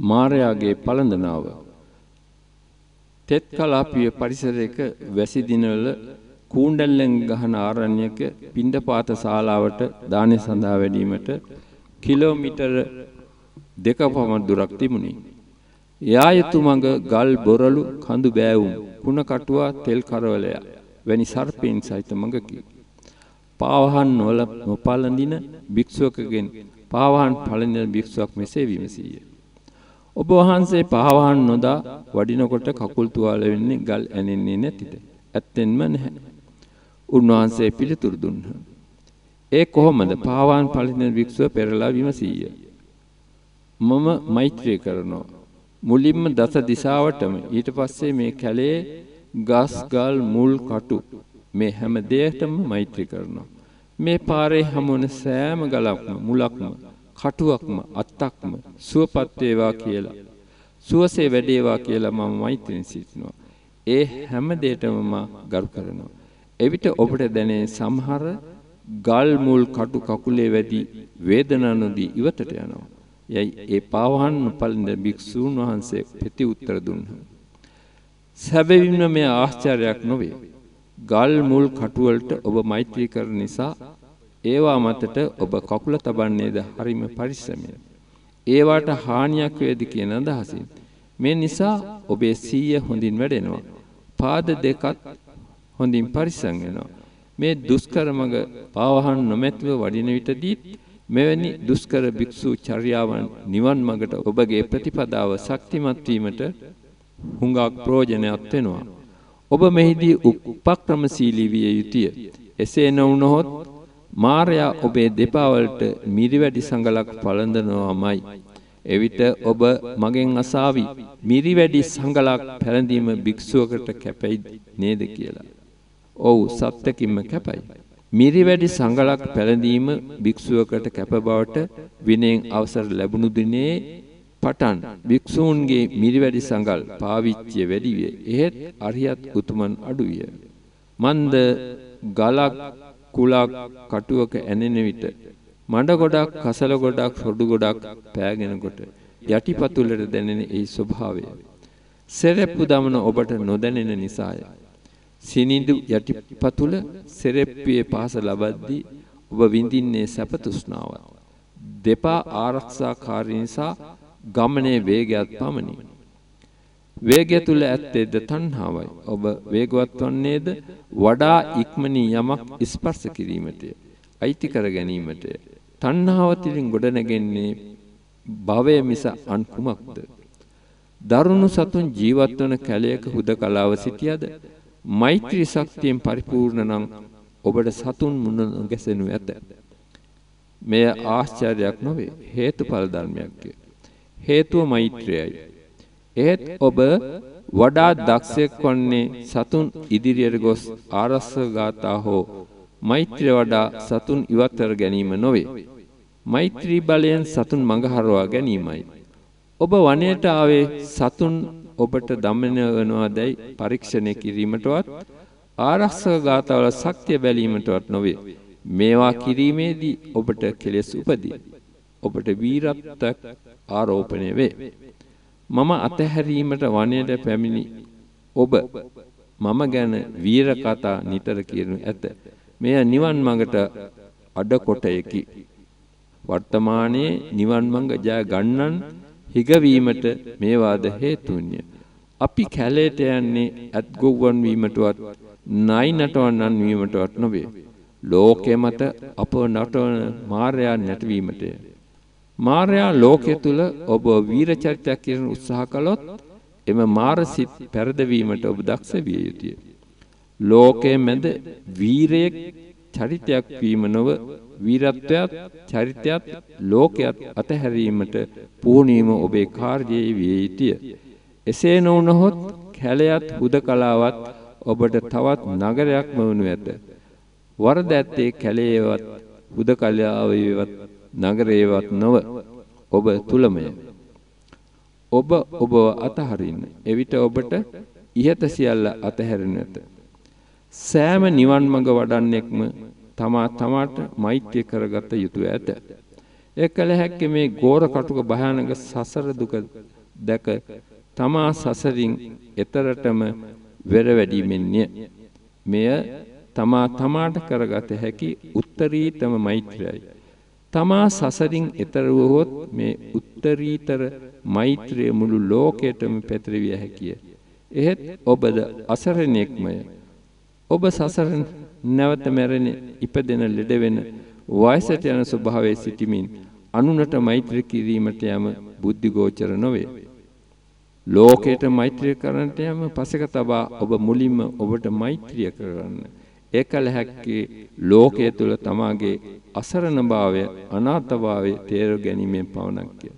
මාර්යාගේ පළඳනාව තෙත් කලාපීය පරිසරයක වැසි දිනවල කූණ්ඩල්ලෙන් ගහන ආරණ්‍යක පිණ්ඩපාත ශාලාවට දානය සඳහා වැඩීමට කිලෝමීටර දෙක පමණ දුරක් තිබුණි. යායතු මඟ ගල් බොරළු කඳු බෑවුම් කුණ කටුවා තෙල් කරවලය වැනි සර්පීන් සහිත මඟකි. පාවහන් නොල නොපලඳින භික්ෂුවකගෙන් පාවහන් පළඳින භික්ෂුවක් මෙසේ විමසීය. ඔබ වහන්සේ පාවහන් නොදා වඩිනකොට කකුල් තුවාල වෙන්නේ ගල් ඇනෙන්නේ නැතිද? ඇත්තෙන්ම නැහැ. උන්වහන්සේ පිළිතුරු දුන්හ. ඒ කොහොමද? පාවහන් පළඳින භික්ෂුව පෙරලා විමසීය. මම මෛත්‍රී කරනවා. මුලින්ම දස දිශාවටම ඊට පස්සේ මේ කැලේ ගස් ගල් මුල් කටු මේ හැම දෙයකටම මෛත්‍රී කරනවා. මේ පාරේ හමුවන සෑම ගලක්ම මුලක්ම කටුවක්ම අත්තක්ම සුවපත් වේවා කියලා සුවසේ වැඩේවා කියලා මම මෛත්‍රියෙන් සිටිනවා. ඒ හැම දෙයකම මම ගරු කරනවා. එවිට ඔබට දැනේ සමහර ගල් මුල් කටු කකුලේ වැඩි වේදනා නොදී ඉවතට යනවා. යයි ඒ පාවහන් පළඳ භික්ෂූන් වහන්සේ ප්‍රති උත්තර දුන්හ. සැබවින්ම මේ ආශ්චර්යයක් නොවේ. ගල් මුල් කටු වලට ඔබ මෛත්‍රී කරන නිසා ඒවා මතට ඔබ කකුල තබන්නේද හරිම පරිස්සමෙන්. ඒවට හානියක් වේද කියන අදහසින්. මේ නිසා ඔබේ සීය හොඳින් වැඩෙනවා. පාද දෙකත් හොඳින් පරිස්සම් වෙනවා. මේ දුෂ්කර මඟ පාවහන් නොමැතිව වඩින විටදී මෙවැනි දුෂ්කර භික්ෂු චර්යාවන් නිවන් මඟට ඔබගේ ප්‍රතිපදාව ශක්තිමත් වීමට හුඟක් ප්‍රයෝජනයක් වෙනවා. ඔබ මෙහිදී උපක්‍රමශීලී විය යුතුය. එසේ නොවුනහොත් මාර්යා ඔබේ දෙපා වලට මිරිවැඩි සංගලක් පළඳනවාමයි. එවිට ඔබ මගෙන් අසාවි මිරිවැඩි සංගලක් පැළඳීම භික්ෂුවකට කැපයි නේද කියලා. ඔව් සත්‍යකින්ම කැපයි. මිරිවැඩි සංගලක් පැළඳීම භික්ෂුවකට කැප බවට විනයෙන් අවසර ලැබුණු දිනේ පටන් භික්ෂූන්ගේ මිරිවැඩි සංගල් පාවිච්චිය වැඩි විය. එහෙත් අරියත් උතුමන් අඩු විය. මන්ද ගලක් කුලක් කටුවක ඇනෙන විට මඩ ගොඩක් කසල ගොඩක් සොඩු ගොඩක් පෑගෙනකොට යටිපතුලට දැනෙන ඒ ස්වභාවය සෙරෙප්පු දමන ඔබට නොදැනෙන නිසාය. සිනිඳු යටිපතුල සෙරෙප්පුවේ පහස ලබද්දී ඔබ විඳින්නේ සැප තෘෂ්ණාව. දෙපා ආරක්ෂාකාරී නිසා ගමනේ වේගයත් පමණි. වේගය තුල ඇත්තේද තණ්හාවයි. ඔබ වේගවත් වන්නේද වඩා ඉක්මනින් යමක් ස්පර්ශ කිරීමටය. අයිති කර ගැනීමටය. තණ්හාව තුලින් ගොඩනැගෙන්නේ භවය මිස අන් කුමක්ද? දරුණු සතුන් ජීවත් වන කැලයක හුදකලාව සිටියද මෛත්‍රී ශක්තියෙන් පරිපූර්ණ නම් ඔබට සතුන් මුණ ගැසෙනු ඇත. මෙය ආශ්චර්යයක් නොවේ හේතුඵල ධර්මයක්ය. හේතුව මෛත්‍රියයි. එහෙත් ඔබ වඩා දක්ෂයෙක් වන්නේ සතුන් ඉදිරියට ගොස් ආරස්ස ගාථා හෝ මෛත්‍රිය වඩා සතුන් ඉවත් කර ගැනීම නොවේ. මෛත්‍රී බලයෙන් සතුන් මඟ හරවා ගැනීමයි. ඔබ වනයේට ආවේ සතුන් ඔබට දමනය වෙනවාදයි පරීක්ෂණය කිරීමටවත් ආරක්ෂක ගාථාවල ශක්තිය බැලීමටවත් නොවේ. මේවා කිරීමේදී ඔබට කෙලෙස් උපදී. ඔබට වීරත්වයක් ආරෝපණය වේ. මම අතහැරීමට වනයේට පැමිණි ඔබ මම ගැන වීර කතා නිතර කියනු ඇත. මෙය නිවන් මඟට අඩකොටයකි. වර්තමානයේ නිවන් මඟ ජය ගන්නන් හිගවීමට මේවාද හේතුන්ය. අපි කැලේට යන්නේ ඇත්ගොව්වන් වීමටවත් නයි නටවන්නන් වීමටවත් නොවේ. ලෝකෙ මත අප නටවන මායя නැටවීමටය. මාර්යා ලෝකයේ තුල ඔබ වීර චරිතයක් කියන උත්සාහ කළොත් එම මාරසිත පෙරදවීමට ඔබ දක්ෂ විය යුතුය. ලෝකයේ මැද වීරයෙක් චරිතයක් වීම නොව වීරත්වයත් චරිතයත් ලෝකයක් අතහැරීමට පුහුණීම ඔබේ කාර්යයේ විය යුතුය. එසේ නොවුනහොත් කැලයත් හුදකලාවත් ඔබට තවත් නගරයක්ම වනු ඇත. වරද ඇත්තේ කැලයේවත් හුදකලාවේවත් නගරේවත් නොව ඔබ තුලමය. ඔබ ඔබව අතහරින්න. එවිට ඔබට ඉහත සියල්ල අතහැරෙනු ඇත. සෑම නිවන් මඟ වඩන්නෙක්ම තමා තමාට මෛත්‍රිය කරගත යුතුය ඇත. එකල හැක්කේ මේ ගෝර කටුක භයානක සසර දුක දැක තමා සසරින් එතරටම වෙර වැඩිමෙන්ය. මෙය තමා තමාට කරගත හැකි උත්තරීතම මෛත්‍රියයි. තමා සසරින් එතර වුවහොත් මේ උත්තරීතර මෛත්‍රිය මුළු ලෝකයටම පැතිරවිය හැකිය. එහෙත් ඔබද අසරණෙක්මය. ඔබ සසර නැවත මැරෙන ඉපදෙන ලෙඩ වෙන වයසට යන ස්වභාවයේ සිටමින් අනුනට මෛත්‍රී කිරීමට යම බුද්ධි ගෝචර නොවේ. ලෝකයට මෛත්‍රිය කරන්නට යම පසක තබා ඔබ මුලින්ම ඔබට මෛත්‍රිය කරන්න. ඒකල හැක්කේ ලෝකයේ තුල තමාගේ අසරණභාවය අනාථභාවය තේරුම් ගැනීමෙන් පවණක්ය.